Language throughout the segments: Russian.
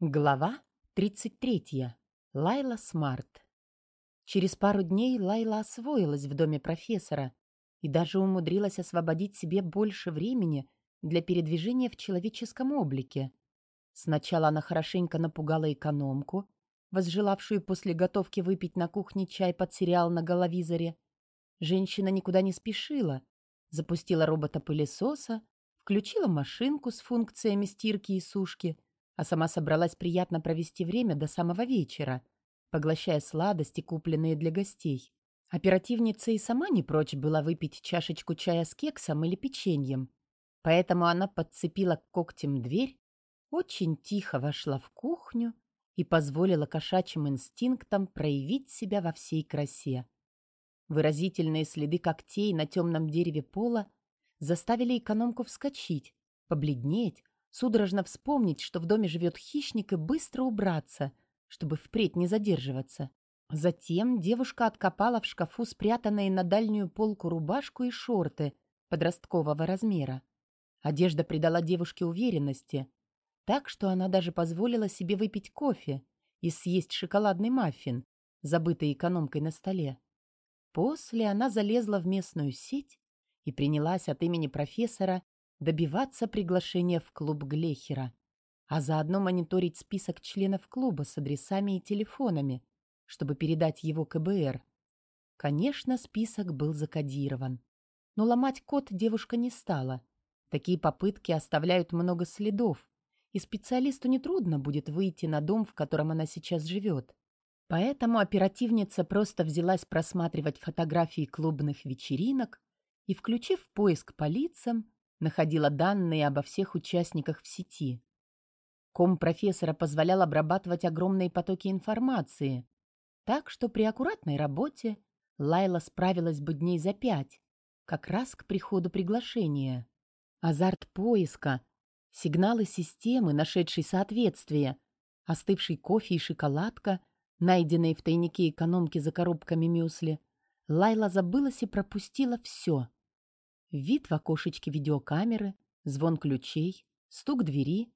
Глава 33. Лайла Смарт. Через пару дней Лайла освоилась в доме профессора и даже умудрилась освободить себе больше времени для передвижения в человеческом облике. Сначала она хорошенько напугала экономку, возжелавшую после готовки выпить на кухне чай под сериал на головизоре. Женщина никуда не спешила, запустила робота-пылесоса, включила машинку с функциями стирки и сушки — а сама собралась приятно провести время до самого вечера, поглощая сладости, купленные для гостей. Оперативница и сама не прочь была выпить чашечку чая с кексом или печеньем, поэтому она подцепила когтем дверь, очень тихо вошла в кухню и позволила кошачьим инстинктам проявить себя во всей красе. Выразительные следы когтей на темном дереве пола заставили экономку вскочить, побледнеть, судорожно вспомнить, что в доме живет хищник, и быстро убраться, чтобы впредь не задерживаться. Затем девушка откопала в шкафу спрятанные на дальнюю полку рубашку и шорты подросткового размера. Одежда придала девушке уверенности, так что она даже позволила себе выпить кофе и съесть шоколадный маффин, забытый экономкой на столе. После она залезла в местную сеть и принялась от имени профессора добиваться приглашения в клуб Глехера, а заодно мониторить список членов клуба с адресами и телефонами, чтобы передать его КБР. Конечно, список был закодирован, но ломать код девушка не стала. Такие попытки оставляют много следов, и специалисту нетрудно будет выйти на дом, в котором она сейчас живет. Поэтому оперативница просто взялась просматривать фотографии клубных вечеринок и, включив поиск по лицам, находила данные обо всех участниках в сети. Ком профессора позволял обрабатывать огромные потоки информации, так что при аккуратной работе Лайла справилась бы дней за пять, как раз к приходу приглашения. Азарт поиска, сигналы системы, нашедшей соответствие, остывший кофе и шоколадка, найденные в тайнике экономки за коробками мюсли, Лайла забылась и пропустила все — Вид в окошечке видеокамеры, звон ключей, стук двери.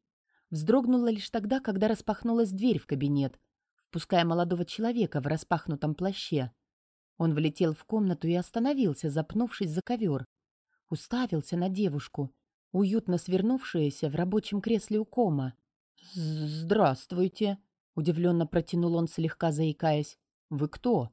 Вздрогнула лишь тогда, когда распахнулась дверь в кабинет, впуская молодого человека в распахнутом плаще. Он влетел в комнату и остановился, запнувшись за ковер. Уставился на девушку, уютно свернувшуюся в рабочем кресле у кома. «Здравствуйте!» — удивленно протянул он, слегка заикаясь. «Вы кто?»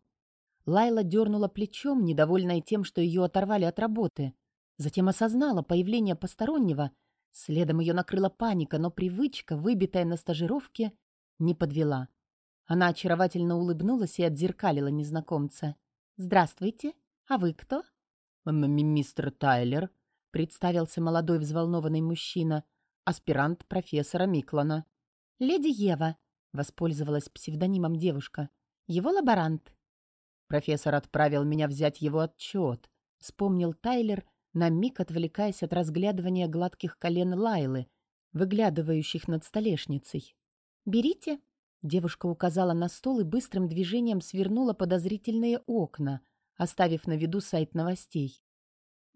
Лайла дернула плечом, недовольная тем, что ее оторвали от работы. Затем осознала появление постороннего. Следом ее накрыла паника, но привычка, выбитая на стажировке, не подвела. Она очаровательно улыбнулась и отзеркалила незнакомца. «Здравствуйте. А вы кто?» «Мистер Тайлер», — представился молодой взволнованный мужчина, аспирант профессора Миклана. «Леди Ева», — воспользовалась псевдонимом девушка. «Его лаборант». Профессор отправил меня взять его отчет, — вспомнил Тайлер, — на миг отвлекаясь от разглядывания гладких колен Лайлы, выглядывающих над столешницей. «Берите!» Девушка указала на стол и быстрым движением свернула подозрительные окна, оставив на виду сайт новостей.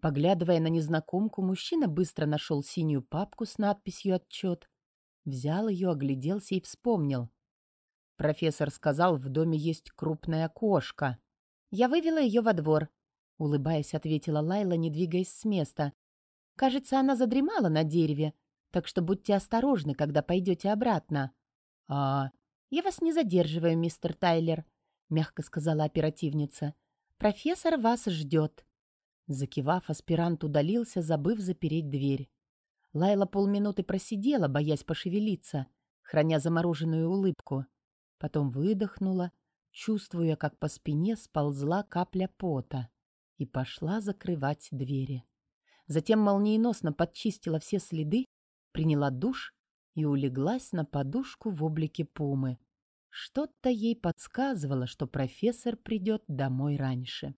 Поглядывая на незнакомку, мужчина быстро нашел синюю папку с надписью «Отчет». Взял ее, огляделся и вспомнил. Профессор сказал, в доме есть крупная кошка. Я вывела ее во двор. Улыбаясь, ответила Лайла, не двигаясь с места. «Кажется, она задремала на дереве, так что будьте осторожны, когда пойдете обратно». «А...» «Я вас не задерживаю, мистер Тайлер», — мягко сказала оперативница. «Профессор вас ждет». Закивав, аспирант удалился, забыв запереть дверь. Лайла полминуты просидела, боясь пошевелиться, храня замороженную улыбку. Потом выдохнула, чувствуя, как по спине сползла капля пота и пошла закрывать двери. Затем молниеносно подчистила все следы, приняла душ и улеглась на подушку в облике пумы. Что-то ей подсказывало, что профессор придет домой раньше.